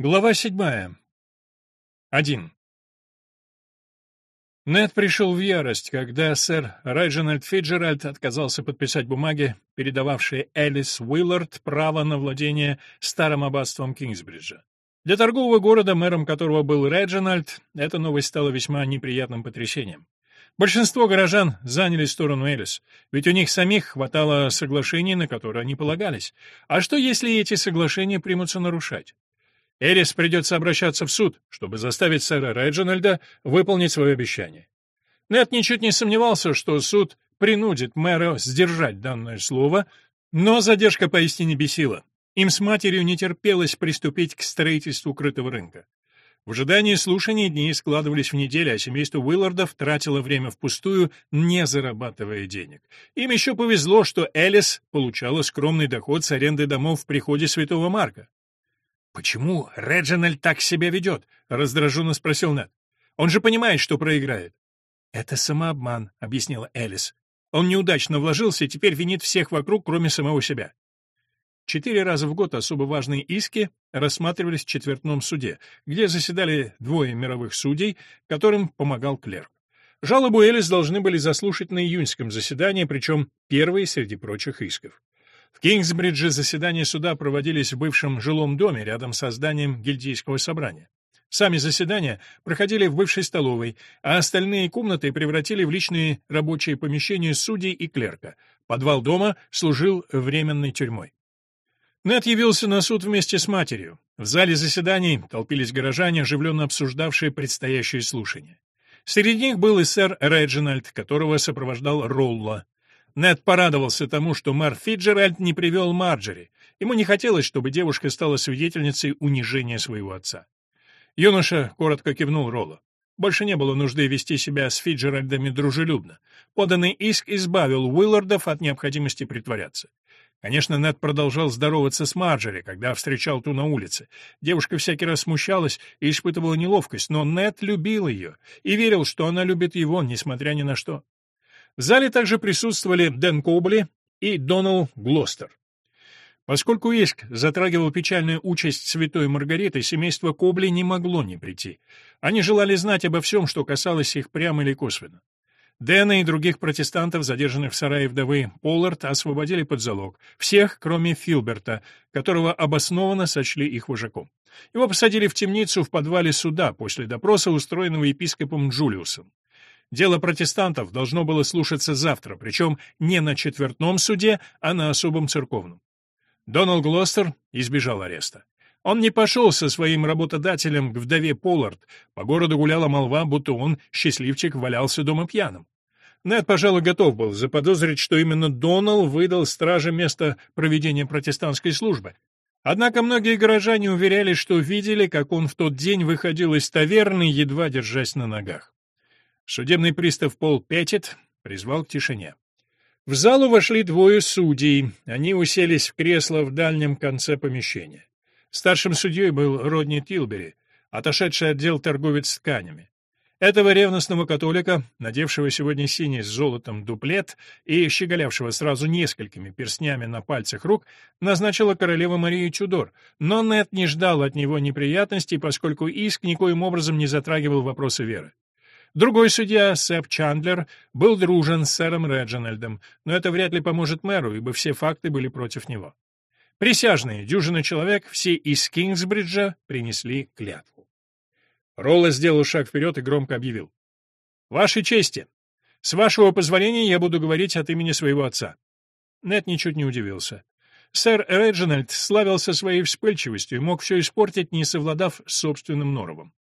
Глава седьмая. Один. Нед пришел в ярость, когда сэр Реджинальд Фиджеральд отказался подписать бумаги, передававшие Элис Уиллард право на владение старым аббатством Кингсбриджа. Для торгового города, мэром которого был Реджинальд, эта новость стала весьма неприятным потрясением. Большинство горожан заняли сторону Элис, ведь у них самих хватало соглашений, на которые они полагались. А что, если эти соглашения примутся нарушать? Эрис придется обращаться в суд, чтобы заставить сэра Реджинальда выполнить свое обещание. Нет ничуть не сомневался, что суд принудит мэра сдержать данное слово, но задержка поистине бесила. Им с матерью не терпелось приступить к строительству крытого рынка. В ожидании слушаний дни складывались в недели, а семейство Уиллардов тратило время впустую, не зарабатывая денег. Им еще повезло, что Элис получала скромный доход с аренды домов в приходе Святого Марка. «Почему Реджинальд так себя ведет?» — раздраженно спросил Нед. «Он же понимает, что проиграет». «Это самообман», — объяснила Элис. «Он неудачно вложился и теперь винит всех вокруг, кроме самого себя». Четыре раза в год особо важные иски рассматривались в четвертном суде, где заседали двое мировых судей, которым помогал клерк. Жалобу Элис должны были заслушать на июньском заседании, причем первый среди прочих исков. В Кингсбридже заседания суда проводились в бывшем жилом доме рядом со зданием гильдейского собрания. Сами заседания проходили в бывшей столовой, а остальные комнаты превратили в личные рабочие помещения судей и клерка. Подвал дома служил временной тюрьмой. Нед явился на суд вместе с матерью. В зале заседаний толпились горожане, оживленно обсуждавшие предстоящие слушания. Среди них был и сэр Реджинальд, которого сопровождал Ролла. Нед порадовался тому, что мэр Фиджеральд не привел Марджери. Ему не хотелось, чтобы девушка стала свидетельницей унижения своего отца. Юноша коротко кивнул Ролло. Больше не было нужды вести себя с Фиджеральдами дружелюбно. Поданный иск избавил Уиллардов от необходимости притворяться. Конечно, Нед продолжал здороваться с Марджери, когда встречал ту на улице. Девушка всякий раз смущалась и испытывала неловкость, но Нед любил ее и верил, что она любит его, несмотря ни на что. В зале также присутствовали Дэн Кобли и Донал Глостер. Поскольку иск затрагивал печальную участь святой Маргариты, семейство Кобли не могло не прийти. Они желали знать обо всем, что касалось их прямо или косвенно. Дэна и других протестантов, задержанных в сарае вдовы Поллард, освободили под залог. Всех, кроме Филберта, которого обоснованно сочли их вожаком. Его посадили в темницу в подвале суда после допроса, устроенного епископом Джулиусом. Дело протестантов должно было слушаться завтра, причем не на четвертном суде, а на особом церковном. Доналд Глостер избежал ареста. Он не пошел со своим работодателем к вдове Поллард. По городу гуляла молва, будто он, счастливчик, валялся дома пьяным. Нед, пожалуй, готов был заподозрить, что именно Донал выдал страже место проведения протестантской службы. Однако многие горожане уверяли, что видели, как он в тот день выходил из таверны, едва держась на ногах. Судебный пристав Пол Петтит призвал к тишине. В залу вошли двое судей. Они уселись в кресло в дальнем конце помещения. Старшим судьей был Родни Тилбери, отошедший отдел торговец тканями. Этого ревностного католика, надевшего сегодня синий с золотом дуплет и щеголявшего сразу несколькими перстнями на пальцах рук, назначила королева Мария Чудор, но Нет не ждал от него неприятностей, поскольку иск никоим образом не затрагивал вопросы веры. Другой судья, Сэп Чандлер, был дружен с сэром Реджинальдом, но это вряд ли поможет мэру, ибо все факты были против него. Присяжные, дюжина человек, все из Кингсбриджа принесли клятву. Ролла сделал шаг вперед и громко объявил. «Вашей чести! С вашего позволения я буду говорить от имени своего отца». Нет ничуть не удивился. Сэр Реджинальд славился своей вспыльчивостью и мог все испортить, не совладав с собственным норовом.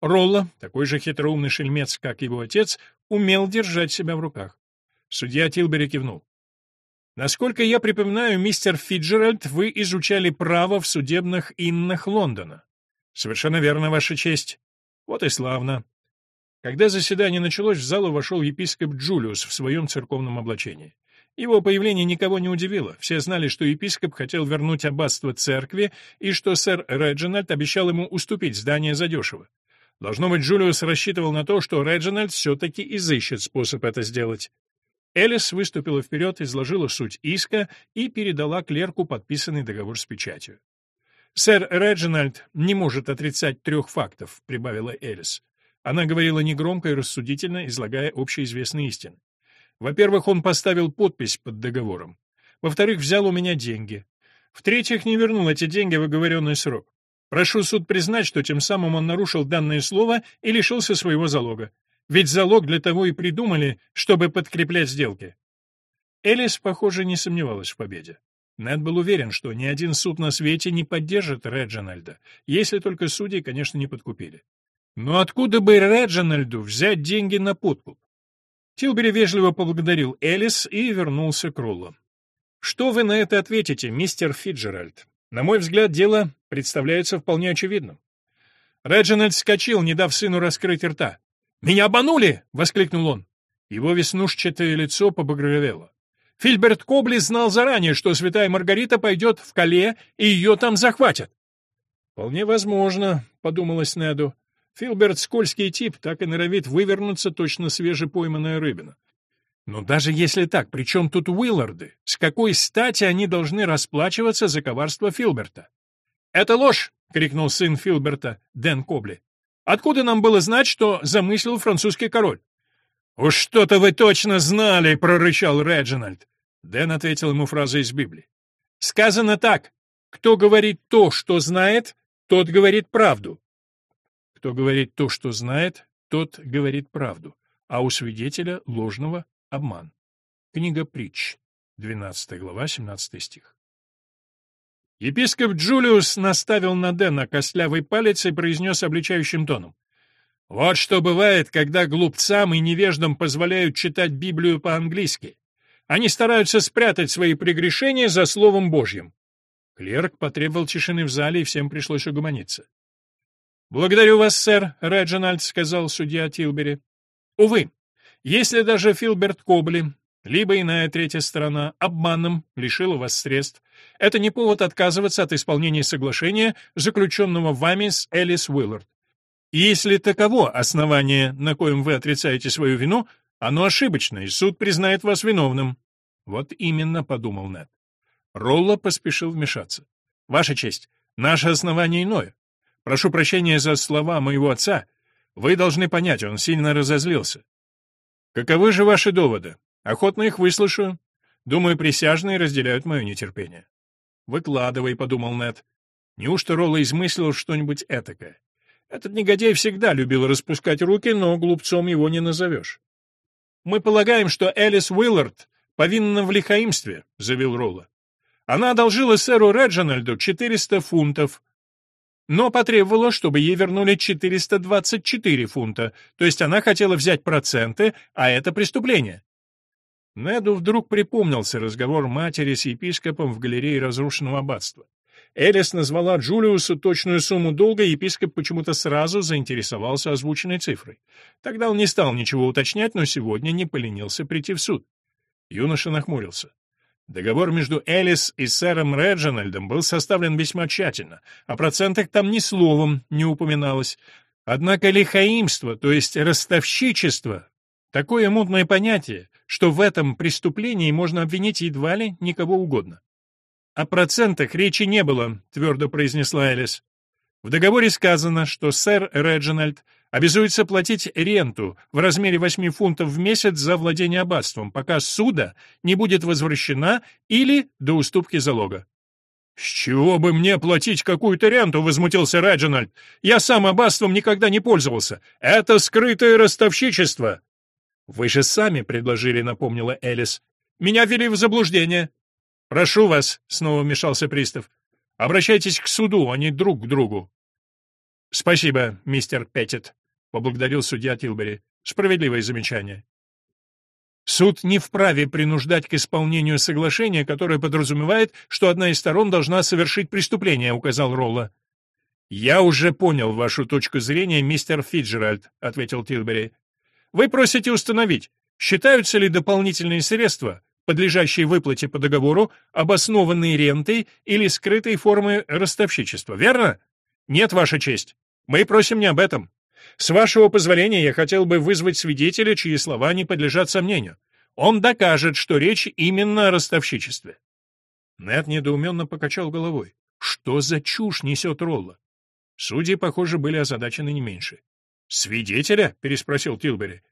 Ролла, такой же хитроумный шельмец, как его отец, умел держать себя в руках. Судья Тилбери кивнул. Насколько я припоминаю, мистер Фиджеральд, вы изучали право в судебных иннах Лондона. Совершенно верно, Ваша честь. Вот и славно. Когда заседание началось, в залу вошел епископ Джулиус в своем церковном облачении. Его появление никого не удивило. Все знали, что епископ хотел вернуть аббатство церкви и что сэр Реджинальд обещал ему уступить здание задешево. Должно быть, Джулиус рассчитывал на то, что Реджинальд все-таки изыщет способ это сделать. Элис выступила вперед, изложила суть иска и передала клерку подписанный договор с печатью. «Сэр Реджинальд не может отрицать трех фактов», — прибавила Элис. Она говорила негромко и рассудительно, излагая общеизвестные истины. «Во-первых, он поставил подпись под договором. Во-вторых, взял у меня деньги. В-третьих, не вернул эти деньги в оговоренный срок. Прошу суд признать, что тем самым он нарушил данное слово и лишился своего залога. Ведь залог для того и придумали, чтобы подкреплять сделки». Элис, похоже, не сомневалась в победе. Нед был уверен, что ни один суд на свете не поддержит Реджинальда, если только судьи, конечно, не подкупили. Но откуда бы Реджинальду взять деньги на подкуп? Тилбери вежливо поблагодарил Элис и вернулся к Руллу. «Что вы на это ответите, мистер Фиджеральд? На мой взгляд, дело представляется вполне очевидным». Реджинальд вскочил, не дав сыну раскрыть рта. «Меня обманули!» — воскликнул он. Его веснушчатое лицо побагровело. Фильберт Кобли знал заранее, что святая Маргарита пойдет в Кале, и ее там захватят. «Вполне возможно», — подумалось Неду. Фильберт скользкий тип, так и норовит вывернуться точно свежепойманная рыбина. Но даже если так, при чем тут Уилларды? С какой стати они должны расплачиваться за коварство Филберта? «Это ложь!» — крикнул сын Филберта, Дэн Кобли. «Откуда нам было знать, что замыслил французский король?» «Уж что-то вы точно знали!» — прорычал Реджинальд. Дэн ответил ему фразой из Библии. «Сказано так. Кто говорит то, что знает, тот говорит правду. Кто говорит то, что знает, тот говорит правду, а у свидетеля ложного — обман». Книга притч, 12 глава, 17 стих. Епископ Джулиус наставил на Дэна костлявый палец и произнес обличающим тоном. Вот что бывает, когда глупцам и невеждам позволяют читать Библию по-английски. Они стараются спрятать свои прегрешения за Словом Божьим. Клерк потребовал тишины в зале, и всем пришлось угомониться. «Благодарю вас, сэр», — Реджинальд сказал судья Тилбери. «Увы, если даже Филберт Кобли, либо иная третья сторона, обманом лишила вас средств, это не повод отказываться от исполнения соглашения, заключенного вами с Элис Уиллард. Если таково основание, на коем вы отрицаете свою вину, оно ошибочно, и суд признает вас виновным. Вот именно, подумал Нед. Ролло поспешил вмешаться. Ваша честь, наше основание иное. Прошу прощения за слова моего отца. Вы должны понять, он сильно разозлился. Каковы же ваши доводы? Охотно их выслушаю. Думаю, присяжные разделяют мое нетерпение. Выкладывай, подумал Нед. Неужто Ролло измыслил что-нибудь этакое? Этот негодяй всегда любил распускать руки, но глупцом его не назовешь. «Мы полагаем, что Элис Уиллард повинна в лихаимстве», — заявил Ролла. «Она одолжила сэру Реджинальду 400 фунтов, но потребовала, чтобы ей вернули 424 фунта, то есть она хотела взять проценты, а это преступление». Неду вдруг припомнился разговор матери с епископом в галерее разрушенного аббатства. Элис назвала Джулиусу точную сумму долга, и епископ почему-то сразу заинтересовался озвученной цифрой. Тогда он не стал ничего уточнять, но сегодня не поленился прийти в суд. Юноша нахмурился. Договор между Элис и сэром Реджинальдом был составлен весьма тщательно, о процентах там ни словом не упоминалось. Однако лихаимство, то есть ростовщичество, такое мутное понятие, что в этом преступлении можно обвинить едва ли никого угодно. «О процентах речи не было», — твердо произнесла Элис. В договоре сказано, что сэр Реджинальд обязуется платить ренту в размере 8 фунтов в месяц за владение аббатством, пока суда не будет возвращена или до уступки залога. «С чего бы мне платить какую-то ренту?» — возмутился Реджинальд. «Я сам аббатством никогда не пользовался. Это скрытое ростовщичество». «Вы же сами предложили», — напомнила Элис. «Меня ввели в заблуждение». «Прошу вас», — снова вмешался пристав, — «обращайтесь к суду, а не друг к другу». «Спасибо, мистер Петтит», — поблагодарил судья Тилбери. «Справедливое замечание». Суд не вправе принуждать к исполнению соглашения, которое подразумевает, что одна из сторон должна совершить преступление, указал Ролла. Я уже понял вашу точку зрения, мистер Фиджеральд, ответил Тилбери. Вы просите установить, считаются ли дополнительные средства, подлежащие выплате по договору, обоснованные рентой или скрытой формой ростовщичества, верно? Нет, Ваша честь. Мы просим не об этом. С вашего позволения я хотел бы вызвать свидетеля, чьи слова не подлежат сомнению. Он докажет, что речь именно о ростовщичестве. Нед недоуменно покачал головой. Что за чушь несет Ролла? Судьи, похоже, были озадачены не меньше. «Свидетеля?» — переспросил Тилбери.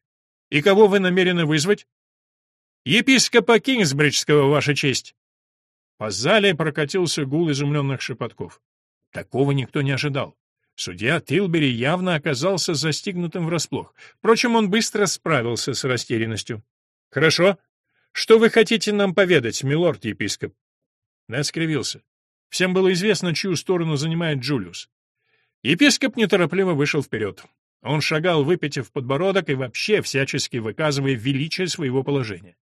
«И кого вы намерены вызвать?» «Епископа Кингсбриджского, Ваша честь!» По зале прокатился гул изумленных шепотков. Такого никто не ожидал. Судья Тилбери явно оказался застигнутым врасплох. Впрочем, он быстро справился с растерянностью. «Хорошо. Что вы хотите нам поведать, милорд-епископ?» Нед скривился. Всем было известно, чью сторону занимает Джулиус. Епископ неторопливо вышел вперед. Он шагал, выпитив подбородок и вообще всячески выказывая величие своего положения.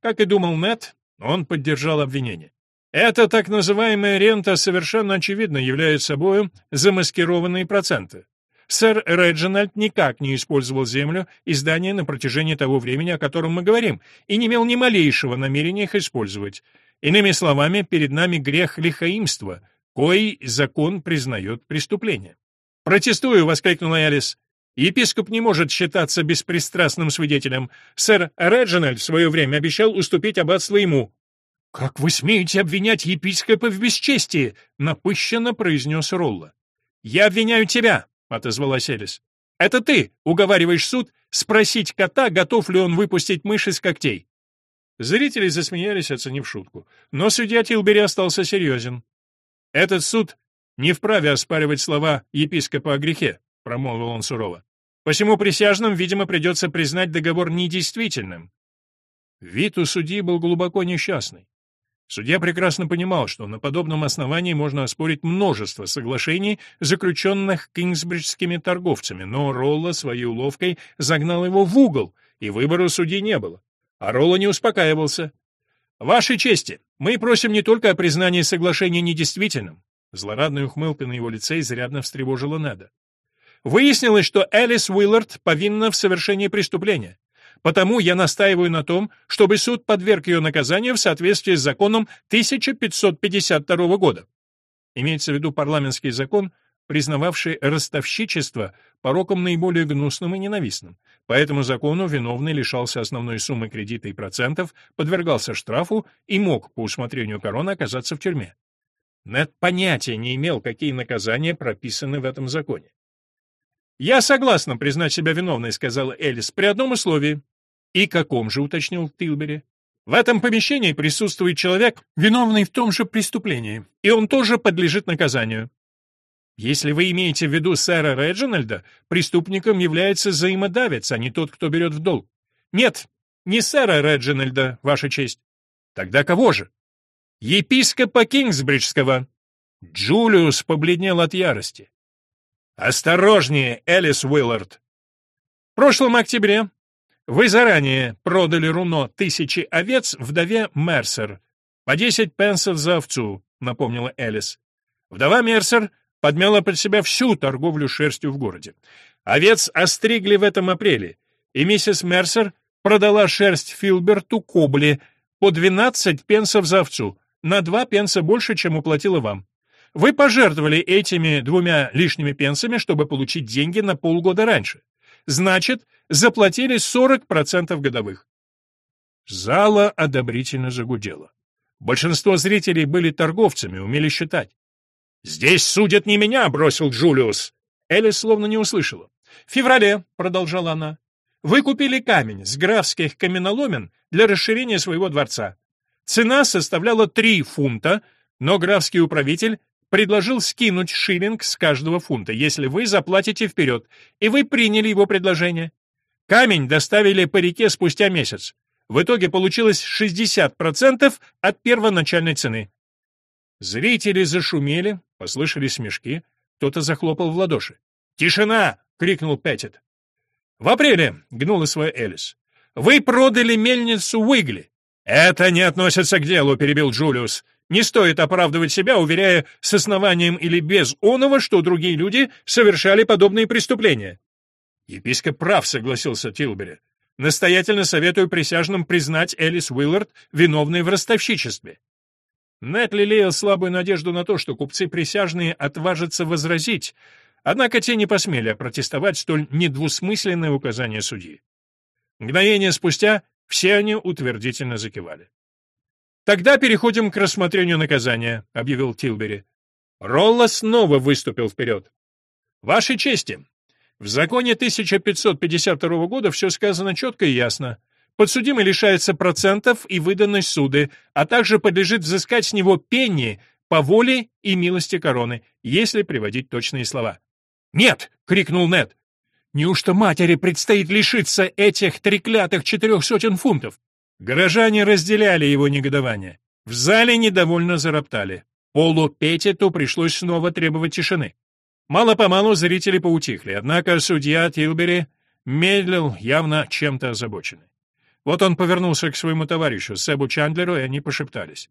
Как и думал Нед, он поддержал обвинение. Эта так называемая рента совершенно очевидно является собой замаскированные проценты. Сэр Реджинальд никак не использовал землю и здания на протяжении того времени, о котором мы говорим, и не имел ни малейшего намерения их использовать. Иными словами, перед нами грех лихаимства, кой закон признает преступление. «Протестую!» — воскликнула Элис. «Епископ не может считаться беспристрастным свидетелем. Сэр Реджинальд в свое время обещал уступить аббатство ему». «Как вы смеете обвинять епископа в бесчестии?» — напыщенно произнес Ролла. «Я обвиняю тебя!» — отозвалась Элис. «Это ты уговариваешь суд спросить кота, готов ли он выпустить мышь из когтей». Зрители засмеялись, оценив шутку. Но судья Тилбери остался серьезен. «Этот суд не вправе оспаривать слова епископа о грехе», — промолвил он сурово. «Посему присяжным, видимо, придется признать договор недействительным». Вид у судьи был глубоко несчастный. Судья прекрасно понимал, что на подобном основании можно оспорить множество соглашений, заключенных кингсбриджскими торговцами, но Ролла своей уловкой загнал его в угол, и выбора судьи не было. А Ролла не успокаивался. «Вашей чести, мы просим не только о признании соглашения недействительным». Злорадная ухмылка на его лице изрядно встревожила Неда. Выяснилось, что Элис Уиллард повинна в совершении преступления. Потому я настаиваю на том, чтобы суд подверг ее наказанию в соответствии с законом 1552 года. Имеется в виду парламентский закон, признававший ростовщичество пороком наиболее гнусным и ненавистным. По этому закону виновный лишался основной суммы кредита и процентов, подвергался штрафу и мог, по усмотрению короны, оказаться в тюрьме. Нет понятия не имел, какие наказания прописаны в этом законе. «Я согласна признать себя виновной», — сказала Элис, — «при одном условии». «И каком же?» — уточнил Тилбери. «В этом помещении присутствует человек, виновный в том же преступлении, и он тоже подлежит наказанию». «Если вы имеете в виду сэра Реджинальда, преступником является взаимодавец, а не тот, кто берет в долг». «Нет, не сэра Реджинальда, Ваша честь». «Тогда кого же?» «Епископа Кингсбриджского». Джулиус побледнел от ярости. «Осторожнее, Элис Уиллард!» В прошлом октябре вы заранее продали руно тысячи овец вдове Мерсер по десять пенсов за овцу, напомнила Элис. Вдова Мерсер подмяла под себя всю торговлю шерстью в городе. Овец остригли в этом апреле, и миссис Мерсер продала шерсть Филберту Кобли по 12 пенсов за овцу, на два пенса больше, чем уплатила вам. Вы пожертвовали этими двумя лишними пенсами, чтобы получить деньги на полгода раньше. Значит, заплатили 40% годовых. Зала одобрительно загудела. Большинство зрителей были торговцами, умели считать. «Здесь судят не меня», — бросил Джулиус. Элис словно не услышала. «В феврале», — продолжала она, — «вы купили камень с графских каменоломен для расширения своего дворца. Цена составляла три фунта, но графский управитель предложил скинуть шиллинг с каждого фунта, если вы заплатите вперед, и вы приняли его предложение. Камень доставили по реке спустя месяц. В итоге получилось 60% от первоначальной цены. Зрители зашумели, послышались смешки, кто-то захлопал в ладоши. «Тишина!» — крикнул Петтит. «В апреле», — гнула свою Элис, — «вы продали мельницу Уигли». «Это не относится к делу», — перебил Джулиус. Не стоит оправдывать себя, уверяя с основанием или без оного, что другие люди совершали подобные преступления. Епископ прав, согласился Тилбери. Настоятельно советую присяжным признать Элис Уиллард виновной в ростовщичестве. Нет лелеял слабую надежду на то, что купцы-присяжные отважатся возразить, однако те не посмели опротестовать столь недвусмысленное указание судьи. Мгновение спустя все они утвердительно закивали. «Тогда переходим к рассмотрению наказания», — объявил Тилбери. Ролла снова выступил вперед. «Вашей чести, в законе 1552 года все сказано четко и ясно. Подсудимый лишается процентов и выданной суды, а также подлежит взыскать с него пенни по воле и милости короны, если приводить точные слова. «Нет!» — крикнул Нед. «Неужто матери предстоит лишиться этих треклятых четырех сотен фунтов?» Горожане разделяли его негодование. В зале недовольно зароптали. Полу Петиту пришлось снова требовать тишины. Мало-помалу зрители поутихли, однако судья Тилбери медлил, явно чем-то озабоченный. Вот он повернулся к своему товарищу, Себу Чандлеру, и они пошептались.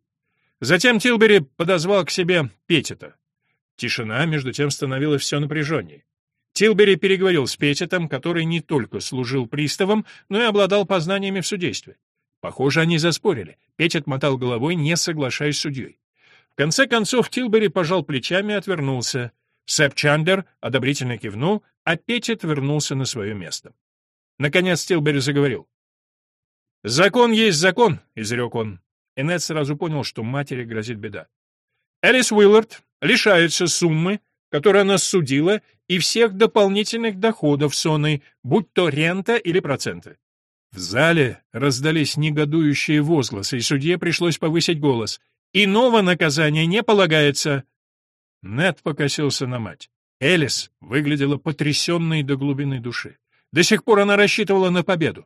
Затем Тилбери подозвал к себе Петита. Тишина, между тем, становилась все напряженнее. Тилбери переговорил с Петитом, который не только служил приставом, но и обладал познаниями в судействе. Похоже, они заспорили. Петит мотал головой, не соглашаясь с судьей. В конце концов Тилбери пожал плечами и отвернулся. Сэп Чандер одобрительно кивнул, а Петит вернулся на свое место. Наконец Тилбери заговорил. «Закон есть закон», — изрек он. И Нед сразу понял, что матери грозит беда. Элис Уиллард лишается суммы, которую она судила, и всех дополнительных доходов Соной, будь то рента или проценты. В зале раздались негодующие возгласы, и судье пришлось повысить голос. «Иного наказания не полагается!» Нед покосился на мать. Элис выглядела потрясенной до глубины души. До сих пор она рассчитывала на победу.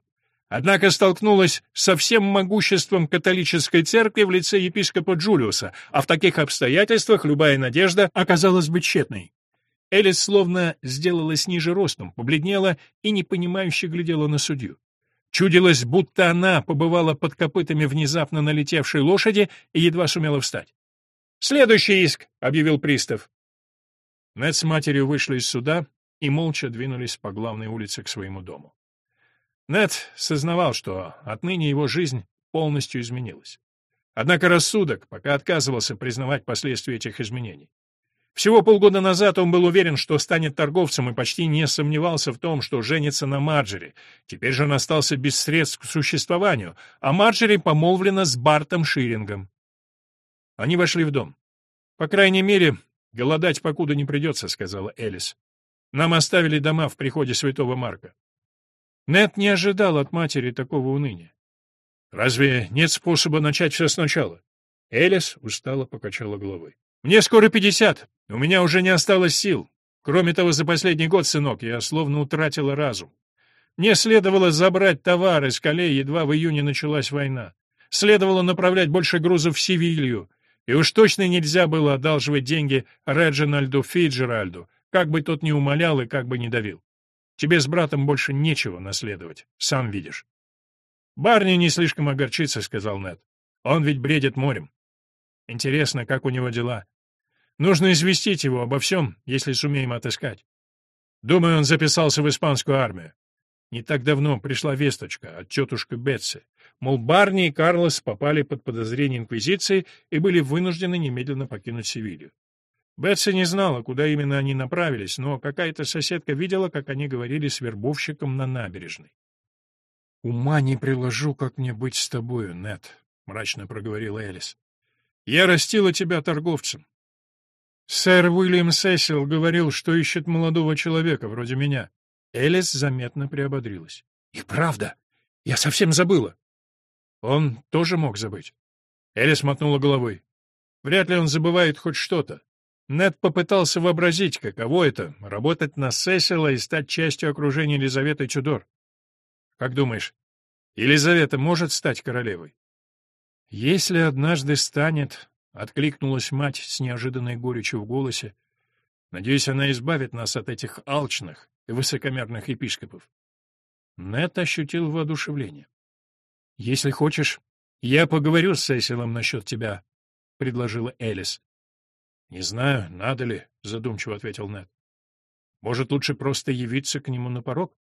Однако столкнулась со всем могуществом католической церкви в лице епископа Джулиуса, а в таких обстоятельствах любая надежда оказалась бы тщетной. Элис словно сделалась ниже ростом, побледнела и непонимающе глядела на судью. Чудилось, будто она побывала под копытами внезапно налетевшей лошади и едва сумела встать. «Следующий иск!» — объявил пристав. Нед с матерью вышли из суда и молча двинулись по главной улице к своему дому. Нед сознавал, что отныне его жизнь полностью изменилась. Однако рассудок пока отказывался признавать последствия этих изменений. Всего полгода назад он был уверен, что станет торговцем и почти не сомневался в том, что женится на Марджери. Теперь же он остался без средств к существованию, а Марджери помолвлена с Бартом Ширингом. Они вошли в дом. «По крайней мере, голодать покуда не придется», — сказала Элис. «Нам оставили дома в приходе святого Марка. Нет не ожидал от матери такого уныния. «Разве нет способа начать все сначала?» Элис устало покачала головой. «Мне скоро пятьдесят. У меня уже не осталось сил. Кроме того, за последний год, сынок, я словно утратила разум. Мне следовало забрать товары с колей, едва в июне началась война. Следовало направлять больше грузов в Севилью. И уж точно нельзя было одалживать деньги Реджинальду Фиджеральду, как бы тот ни умолял и как бы ни давил. Тебе с братом больше нечего наследовать, сам видишь. Барни не слишком огорчится, сказал Нед. Он ведь бредит морем. Интересно, как у него дела. Нужно известить его обо всем, если сумеем отыскать. Думаю, он записался в испанскую армию. Не так давно пришла весточка от тетушки Бетси. Мол, Барни и Карлос попали под подозрение Инквизиции и были вынуждены немедленно покинуть Севилью. Бетси не знала, куда именно они направились, но какая-то соседка видела, как они говорили с вербовщиком на набережной. «Ума не приложу, как мне быть с тобою, Нет, мрачно проговорила Элис. «Я растила тебя торговцем. Сэр Уильям Сесил говорил, что ищет молодого человека, вроде меня». Элис заметно приободрилась. «И правда? Я совсем забыла». Он тоже мог забыть. Элис мотнула головой. Вряд ли он забывает хоть что-то. Нед попытался вообразить, каково это — работать на Сесила и стать частью окружения Елизаветы Чудор. Как думаешь, Елизавета может стать королевой? Если однажды станет, — откликнулась мать с неожиданной горечью в голосе, — надеюсь, она избавит нас от этих алчных и высокомерных епископов. Нед ощутил воодушевление. — Если хочешь, я поговорю с Сесилом насчет тебя, — предложила Элис. «Не знаю, надо ли», — задумчиво ответил Нед. «Может, лучше просто явиться к нему на порог?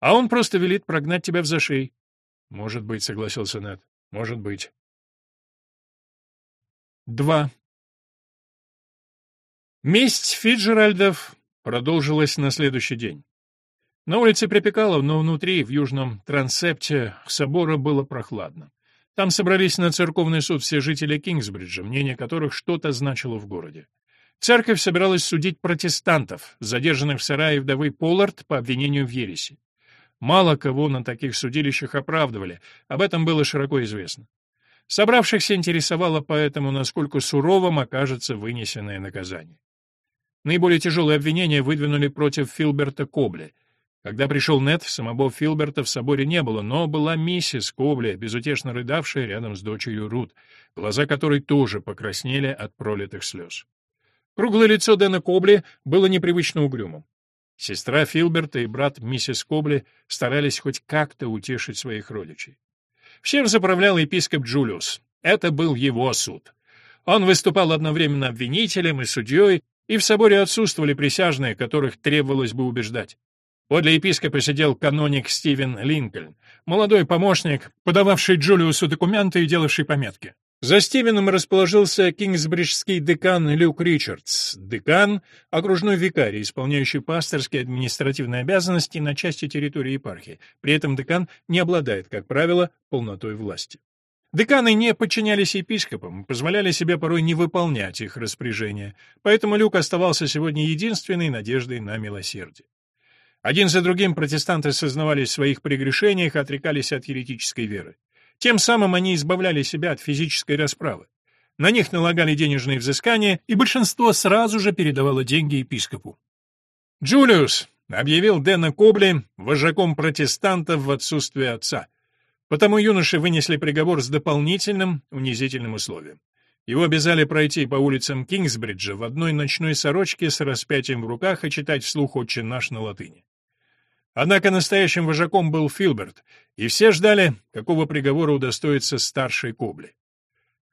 А он просто велит прогнать тебя в зашей». «Может быть», — согласился Нед. «Может быть». Два. Месть Фиджеральдов продолжилась на следующий день. На улице припекало, но внутри, в южном трансепте собора было прохладно. Там собрались на церковный суд все жители Кингсбриджа, мнение которых что-то значило в городе. Церковь собиралась судить протестантов, задержанных в сарае вдовы Поллард по обвинению в ереси. Мало кого на таких судилищах оправдывали, об этом было широко известно. Собравшихся интересовало поэтому, насколько суровым окажется вынесенное наказание. Наиболее тяжелые обвинения выдвинули против Филберта Кобли. Когда пришел Нет, самого Филберта в соборе не было, но была миссис Кобли, безутешно рыдавшая рядом с дочерью Рут, глаза которой тоже покраснели от пролитых слез. Круглое лицо Дэна Кобли было непривычно угрюмым. Сестра Филберта и брат миссис Кобли старались хоть как-то утешить своих родичей. Всем заправлял епископ Джулиус. Это был его суд. Он выступал одновременно обвинителем и судьей, и в соборе отсутствовали присяжные, которых требовалось бы убеждать. Подле епископа сидел каноник Стивен Линкольн, молодой помощник, подававший Джулиусу документы и делавший пометки. За Стивеном расположился кингсбриджский декан Люк Ричардс. Декан — окружной викарий, исполняющий пасторские административные обязанности на части территории епархии. При этом декан не обладает, как правило, полнотой власти. Деканы не подчинялись епископам, позволяли себе порой не выполнять их распоряжения, поэтому Люк оставался сегодня единственной надеждой на милосердие. Один за другим протестанты сознавались в своих прегрешениях и отрекались от еретической веры. Тем самым они избавляли себя от физической расправы. На них налагали денежные взыскания, и большинство сразу же передавало деньги епископу. «Джулиус!» — объявил Дэна Кобли вожаком протестантов в отсутствие отца. Потому юноши вынесли приговор с дополнительным унизительным условием. Его обязали пройти по улицам Кингсбриджа в одной ночной сорочке с распятием в руках и читать вслух «Отче наш» на латыни. Однако настоящим вожаком был Филберт, и все ждали, какого приговора удостоится старший Кобли.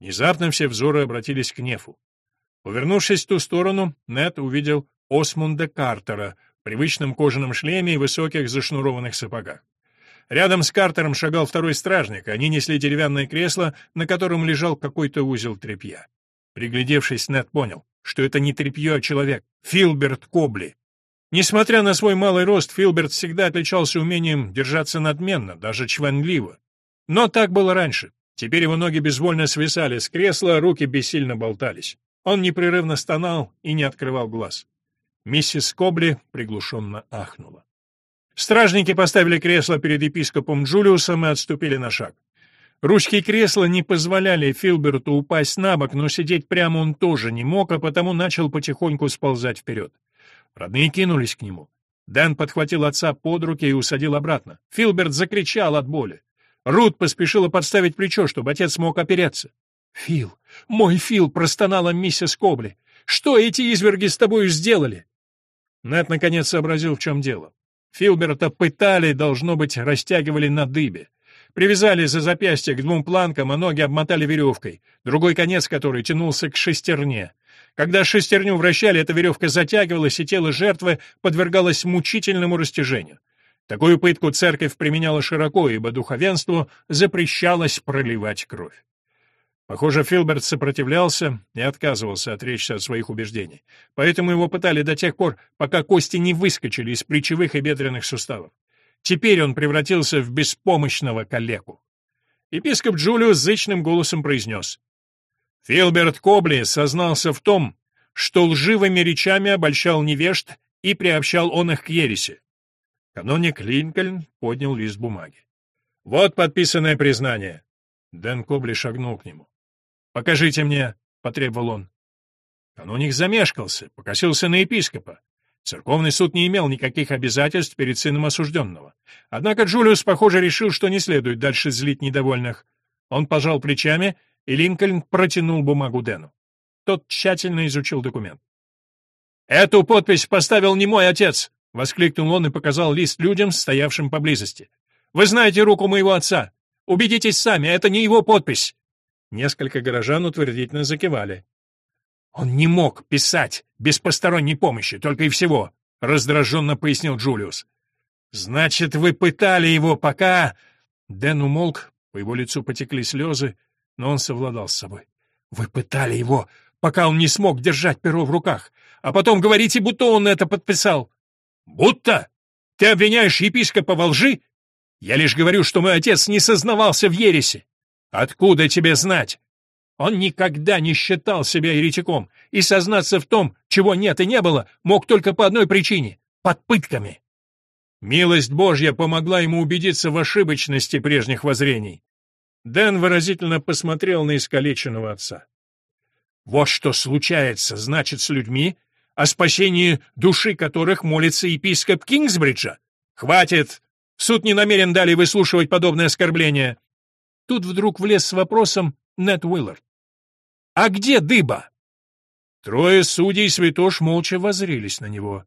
Внезапно все взоры обратились к Нефу. Повернувшись в ту сторону, Нед увидел Осмунда Картера в привычном кожаном шлеме и высоких зашнурованных сапогах. Рядом с Картером шагал второй стражник, они несли деревянное кресло, на котором лежал какой-то узел тряпья. Приглядевшись, Нед понял, что это не тряпье, а человек — Филберт Кобли. Несмотря на свой малый рост, Филберт всегда отличался умением держаться надменно, даже чванливо. Но так было раньше. Теперь его ноги безвольно свисали с кресла, руки бессильно болтались. Он непрерывно стонал и не открывал глаз. Миссис Кобли приглушенно ахнула. Стражники поставили кресло перед епископом Джулиусом и отступили на шаг. Ручки кресла не позволяли Филберту упасть на бок, но сидеть прямо он тоже не мог, а потому начал потихоньку сползать вперед. Родные кинулись к нему. Дэн подхватил отца под руки и усадил обратно. Филберт закричал от боли. Рут поспешила подставить плечо, чтобы отец мог опереться. «Фил! Мой Фил!» — простонала миссис Кобли. «Что эти изверги с тобой сделали?» Нэт наконец сообразил, в чем дело. Филберта пытали, должно быть, растягивали на дыбе. Привязали за запястье к двум планкам, а ноги обмотали веревкой, другой конец которой тянулся к шестерне. Когда шестерню вращали, эта веревка затягивалась, и тело жертвы подвергалось мучительному растяжению. Такую пытку церковь применяла широко, ибо духовенству запрещалось проливать кровь. Похоже, Филберт сопротивлялся и отказывался отречься от своих убеждений. Поэтому его пытали до тех пор, пока кости не выскочили из плечевых и бедренных суставов. Теперь он превратился в беспомощного калеку. Епископ Джулиус зычным голосом произнес. Филберт Кобли сознался в том, что лживыми речами обольщал невежд и приобщал он их к ереси. Каноник Линкольн поднял лист бумаги. «Вот подписанное признание». Дэн Кобли шагнул к нему. «Покажите мне», — потребовал он. Каноник замешкался, покосился на епископа. Церковный суд не имел никаких обязательств перед сыном осужденного. Однако Джулиус, похоже, решил, что не следует дальше злить недовольных. Он пожал плечами и Линкольн протянул бумагу Дэну. Тот тщательно изучил документ. «Эту подпись поставил не мой отец!» — воскликнул он и показал лист людям, стоявшим поблизости. «Вы знаете руку моего отца! Убедитесь сами, это не его подпись!» Несколько горожан утвердительно закивали. «Он не мог писать без посторонней помощи, только и всего», — раздраженно пояснил Джулиус. «Значит, вы пытали его, пока...» Дэн умолк, по его лицу потекли слезы, но он совладал с собой. «Вы пытали его, пока он не смог держать перо в руках, а потом говорите, будто он это подписал». «Будто? Ты обвиняешь епископа во лжи? Я лишь говорю, что мой отец не сознавался в ересе. Откуда тебе знать?» Он никогда не считал себя еретиком, и сознаться в том, чего нет и не было, мог только по одной причине — под пытками. Милость Божья помогла ему убедиться в ошибочности прежних воззрений. Дэн выразительно посмотрел на искалеченного отца. Вот что случается, значит, с людьми, о спасении души которых молится епископ Кингсбриджа. Хватит! Суд не намерен далее выслушивать подобное оскорбление. Тут вдруг влез с вопросом Нед Уиллард. «А где дыба?» Трое судей святош молча возрились на него.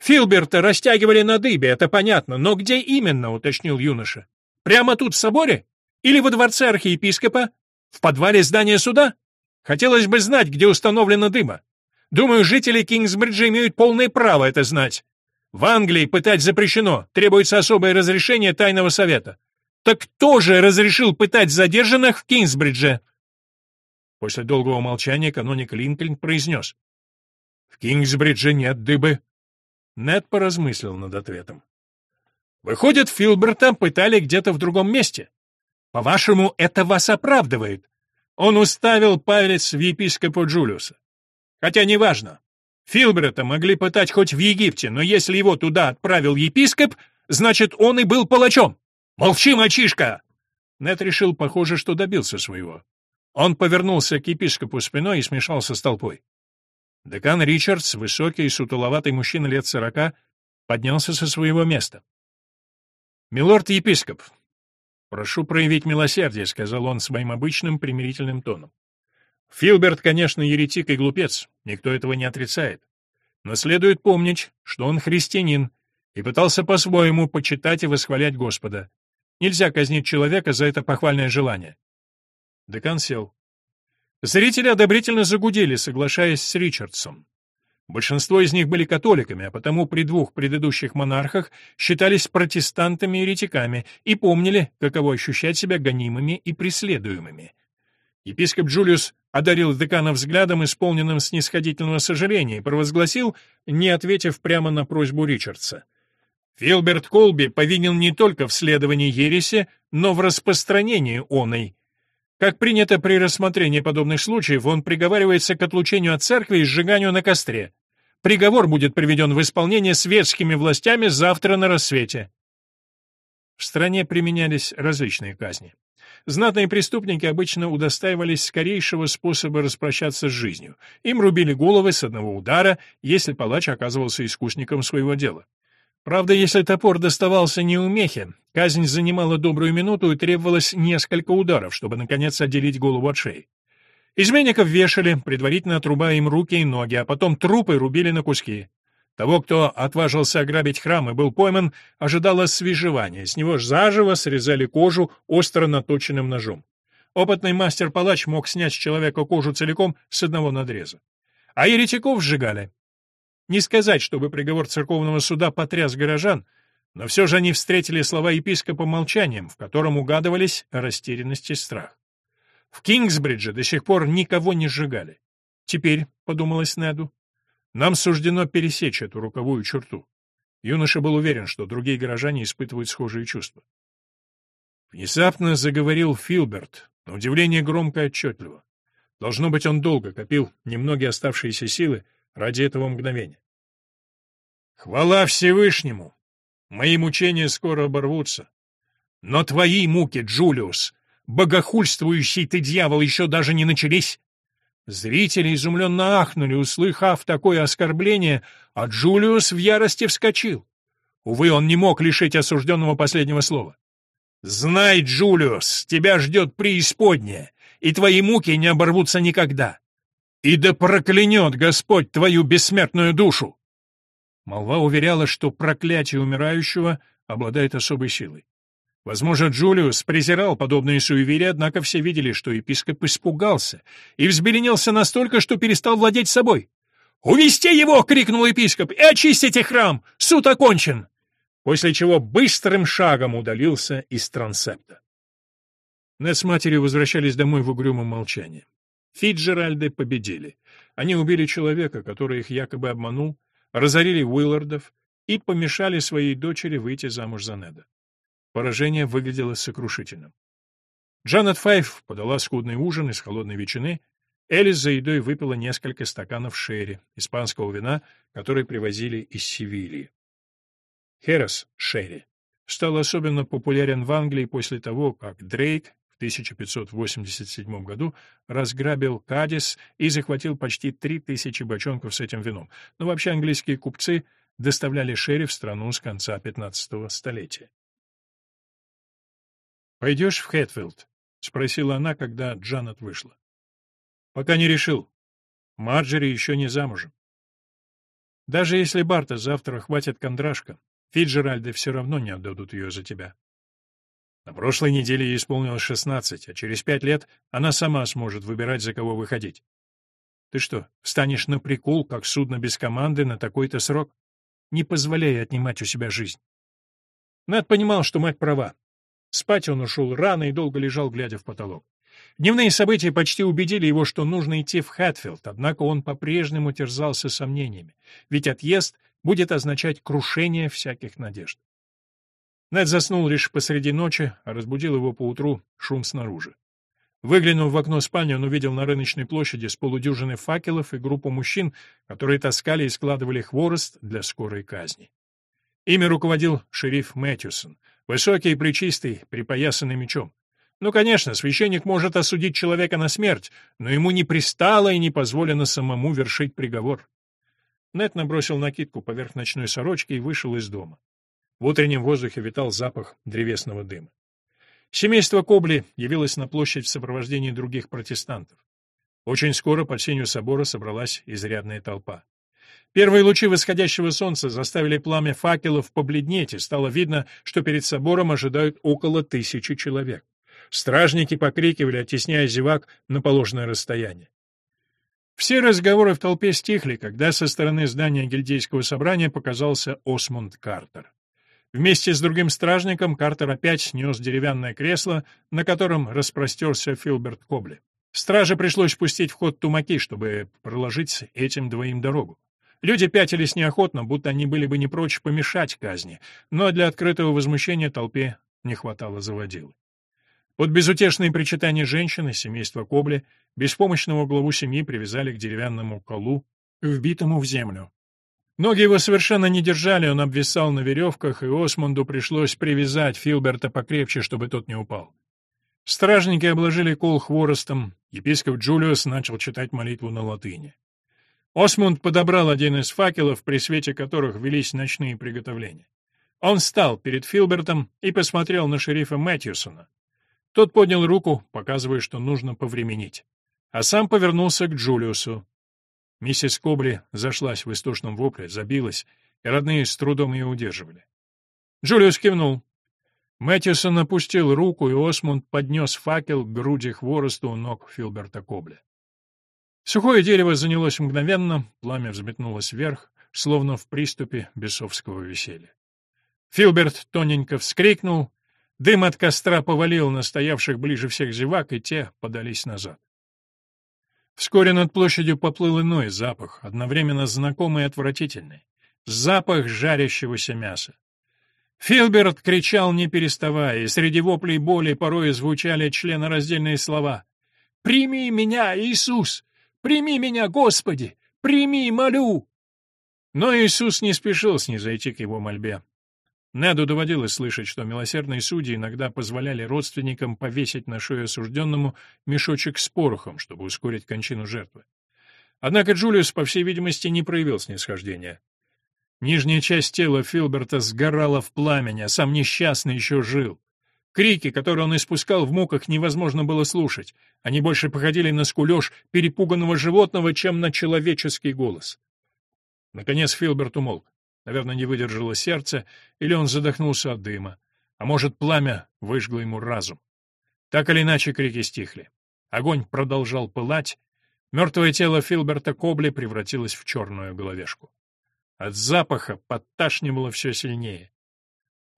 «Филберта растягивали на дыбе, это понятно, но где именно?» — уточнил юноша. «Прямо тут, в соборе? Или во дворце архиепископа? В подвале здания суда? Хотелось бы знать, где установлена дыба. Думаю, жители Кингсбриджа имеют полное право это знать. В Англии пытать запрещено, требуется особое разрешение тайного совета. Так кто же разрешил пытать задержанных в Кингсбридже? После долгого молчания каноник Линкольн произнес. В Кингсбридже нет дыбы. Нед поразмыслил над ответом. Выходит, Филберта пытали где-то в другом месте. По-вашему, это вас оправдывает? Он уставил палец в епископа Джулиуса. Хотя неважно. Филберта могли пытать хоть в Египте, но если его туда отправил епископ, значит, он и был палачом. Молчи, мальчишка! Нет решил, похоже, что добился своего. Он повернулся к епископу спиной и смешался с толпой. Декан Ричардс, высокий и сутуловатый мужчина лет сорока, поднялся со своего места. «Милорд-епископ, прошу проявить милосердие», — сказал он своим обычным примирительным тоном. Филберт, конечно, еретик и глупец, никто этого не отрицает. Но следует помнить, что он христианин и пытался по-своему почитать и восхвалять Господа. Нельзя казнить человека за это похвальное желание. Декан сел. Зрители одобрительно загудели, соглашаясь с Ричардсом. Большинство из них были католиками, а потому при двух предыдущих монархах считались протестантами-еретиками и помнили, каково ощущать себя гонимыми и преследуемыми. Епископ Джулиус одарил декана взглядом, исполненным снисходительного сожаления, и провозгласил, не ответив прямо на просьбу Ричардса. Филберт Колби повинен не только в следовании ереси, но в распространении оной. Как принято при рассмотрении подобных случаев, он приговаривается к отлучению от церкви и сжиганию на костре. Приговор будет приведен в исполнение светскими властями завтра на рассвете. В стране применялись различные казни. Знатные преступники обычно удостаивались скорейшего способа распрощаться с жизнью. Им рубили головы с одного удара, если палач оказывался искусником своего дела. Правда, если топор доставался неумехе, казнь занимала добрую минуту и требовалось несколько ударов, чтобы, наконец, отделить голову от шеи. Изменников вешали, предварительно отрубая им руки и ноги, а потом трупы рубили на куски. Того, кто отважился ограбить храм и был пойман, ожидало свежевание. С него заживо срезали кожу остро наточенным ножом. Опытный мастер-палач мог снять с человека кожу целиком с одного надреза. А еретиков сжигали. Не сказать, чтобы приговор церковного суда потряс горожан, но все же они встретили слова епископа молчанием, в котором угадывались растерянность и страх. В Кингсбридже до сих пор никого не сжигали. Теперь, — подумалось Неду, нам суждено пересечь эту руковую черту. Юноша был уверен, что другие горожане испытывают схожие чувства. Внезапно заговорил Филберт, на удивление громко и отчетливо. Должно быть, он долго копил немногие оставшиеся силы ради этого мгновения. «Хвала Всевышнему! Мои мучения скоро оборвутся. Но твои муки, Джулиус, богохульствующий ты дьявол, еще даже не начались. Зрители изумленно ахнули, услыхав такое оскорбление, а Джулиус в ярости вскочил. Увы, он не мог лишить осужденного последнего слова. «Знай, Джулиус, тебя ждет преисподняя, и твои муки не оборвутся никогда. И да проклянет Господь твою бессмертную душу!» Молва уверяла, что проклятие умирающего обладает особой силой. Возможно, Джулиус презирал подобные суеверия, однако все видели, что епископ испугался и взбеленился настолько, что перестал владеть собой. «Увести его!» — крикнул епископ. «И очистите храм! Суд окончен!» После чего быстрым шагом удалился из трансепта. Нед с матерью возвращались домой в угрюмом молчании. Фиджеральды победили. Они убили человека, который их якобы обманул, разорили Уиллардов и помешали своей дочери выйти замуж за Неда. Поражение выглядело сокрушительным. Джанет Файф подала скудный ужин из холодной ветчины. Элис за едой выпила несколько стаканов шерри, испанского вина, который привозили из Севильи. Херес шерри стал особенно популярен в Англии после того, как Дрейк 1587 году разграбил Кадис и захватил почти 3000 бочонков с этим вином. Но вообще английские купцы доставляли шерри в страну с конца 15 столетия. «Пойдешь в Хэтфилд?» — спросила она, когда Джанет вышла. «Пока не решил. Марджери еще не замужем. Даже если Барта завтра хватит кондрашка, Фиджеральды все равно не отдадут ее за тебя. На прошлой неделе ей исполнилось шестнадцать, а через пять лет она сама сможет выбирать, за кого выходить. Ты что, встанешь на прикол, как судно без команды, на такой-то срок? Не позволяй отнимать у себя жизнь. Нед понимал, что мать права. Спать он ушел рано и долго лежал, глядя в потолок. Дневные события почти убедили его, что нужно идти в Хэтфилд, однако он по-прежнему терзался сомнениями, ведь отъезд будет означать крушение всяких надежд. Нед заснул лишь посреди ночи, а разбудил его поутру шум снаружи. Выглянув в окно спальни, он увидел на рыночной площади с полудюжины факелов и группу мужчин, которые таскали и складывали хворост для скорой казни. Ими руководил шериф Мэтьюсон, высокий и плечистый, припоясанный мечом. Ну, конечно, священник может осудить человека на смерть, но ему не пристало и не позволено самому вершить приговор. Нет набросил накидку поверх ночной сорочки и вышел из дома. В утреннем воздухе витал запах древесного дыма. Семейство Кобли явилось на площадь в сопровождении других протестантов. Очень скоро под сенью собора собралась изрядная толпа. Первые лучи восходящего солнца заставили пламя факелов побледнеть, и стало видно, что перед собором ожидают около тысячи человек. Стражники покрикивали, оттесняя зевак на положенное расстояние. Все разговоры в толпе стихли, когда со стороны здания гильдейского собрания показался Осмунд Картер. Вместе с другим стражником Картер опять снес деревянное кресло, на котором распростерся Филберт Кобли. Страже пришлось пустить в ход тумаки, чтобы проложить этим двоим дорогу. Люди пятились неохотно, будто они были бы не прочь помешать казни, но для открытого возмущения толпе не хватало заводилы. Под безутешные причитания женщины, семейства Кобли, беспомощного главу семьи привязали к деревянному колу, вбитому в землю. Ноги его совершенно не держали, он обвисал на веревках, и Осмонду пришлось привязать Филберта покрепче, чтобы тот не упал. Стражники обложили кол хворостом, епископ Джулиус начал читать молитву на латыни. Осмунд подобрал один из факелов, при свете которых велись ночные приготовления. Он встал перед Филбертом и посмотрел на шерифа Мэтьюсона. Тот поднял руку, показывая, что нужно повременить. А сам повернулся к Джулиусу. Миссис Кобли зашлась в истошном вопле, забилась, и родные с трудом ее удерживали. Джулиус кивнул. Мэттисон опустил руку, и Осмунд поднес факел к груди хворосту у ног Филберта Кобли. Сухое дерево занялось мгновенно, пламя взметнулось вверх, словно в приступе бесовского веселья. Филберт тоненько вскрикнул, дым от костра повалил на стоявших ближе всех зевак, и те подались назад. Вскоре над площадью поплыл иной запах, одновременно знакомый и отвратительный. Запах жарящегося мяса. Филберт кричал, не переставая, и среди воплей боли порой звучали членораздельные слова. «Прими меня, Иисус! Прими меня, Господи! Прими, молю!» Но Иисус не спешил снизойти к его мольбе. Неду доводилось слышать, что милосердные судьи иногда позволяли родственникам повесить на шею осужденному мешочек с порохом, чтобы ускорить кончину жертвы. Однако Джулиус, по всей видимости, не проявил снисхождения. Нижняя часть тела Филберта сгорала в пламени, а сам несчастный еще жил. Крики, которые он испускал в муках, невозможно было слушать. Они больше походили на скулеж перепуганного животного, чем на человеческий голос. Наконец Филберт умолк. Наверное, не выдержало сердце, или он задохнулся от дыма. А может, пламя выжгло ему разум. Так или иначе, крики стихли. Огонь продолжал пылать. Мертвое тело Филберта Кобли превратилось в черную головешку. От запаха подташнивало все сильнее.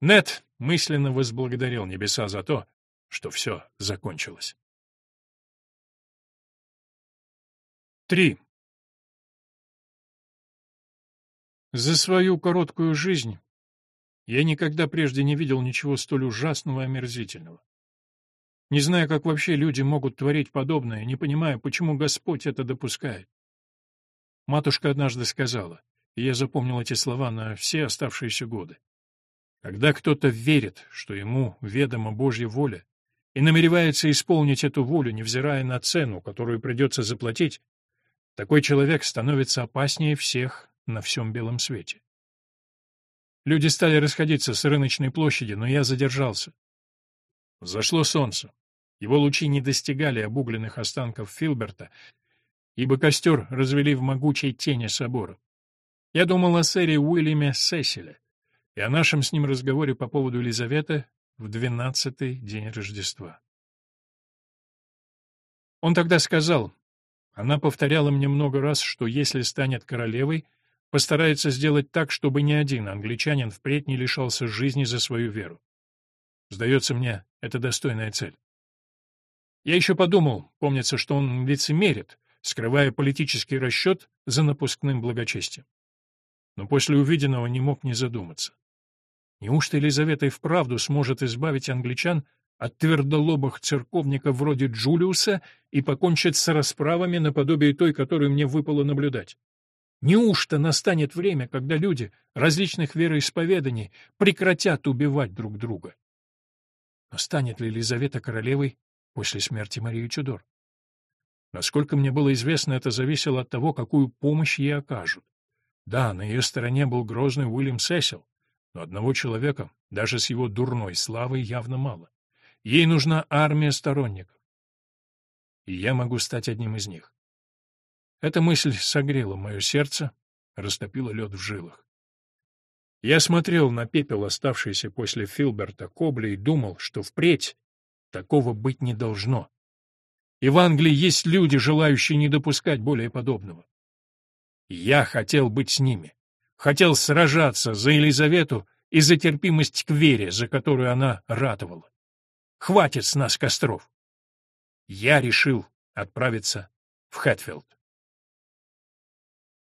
Нет мысленно возблагодарил небеса за то, что все закончилось. 3. За свою короткую жизнь я никогда прежде не видел ничего столь ужасного и омерзительного. не зная, как вообще люди могут творить подобное, не понимая, почему Господь это допускает. Матушка однажды сказала, и я запомнил эти слова на все оставшиеся годы. Когда кто-то верит, что ему ведома Божья воля, и намеревается исполнить эту волю, невзирая на цену, которую придется заплатить, такой человек становится опаснее всех на всем белом свете. Люди стали расходиться с рыночной площади, но я задержался. Зашло солнце. Его лучи не достигали обугленных останков Филберта, ибо костер развели в могучей тени собора. Я думал о сэре Уильяме Сесиле и о нашем с ним разговоре по поводу Елизаветы в двенадцатый день Рождества. Он тогда сказал, она повторяла мне много раз, что если станет королевой, постарается сделать так, чтобы ни один англичанин впредь не лишался жизни за свою веру. Сдается мне, это достойная цель. Я еще подумал, помнится, что он лицемерит, скрывая политический расчет за напускным благочестием. Но после увиденного не мог не задуматься. Неужто Елизавета и вправду сможет избавить англичан от твердолобых церковников вроде Джулиуса и покончить с расправами наподобие той, которую мне выпало наблюдать? Неужто настанет время, когда люди различных вероисповеданий прекратят убивать друг друга? Но станет ли Елизавета королевой после смерти Марии Чудор? Насколько мне было известно, это зависело от того, какую помощь ей окажут. Да, на ее стороне был грозный Уильям Сесил, но одного человека, даже с его дурной славой, явно мало. Ей нужна армия сторонников. И я могу стать одним из них. Эта мысль согрела мое сердце, растопила лед в жилах. Я смотрел на пепел, оставшийся после Филберта Кобли, и думал, что впредь такого быть не должно. И в Англии есть люди, желающие не допускать более подобного. Я хотел быть с ними, хотел сражаться за Елизавету и за терпимость к вере, за которую она ратовала. Хватит с нас костров. Я решил отправиться в Хэтфилд.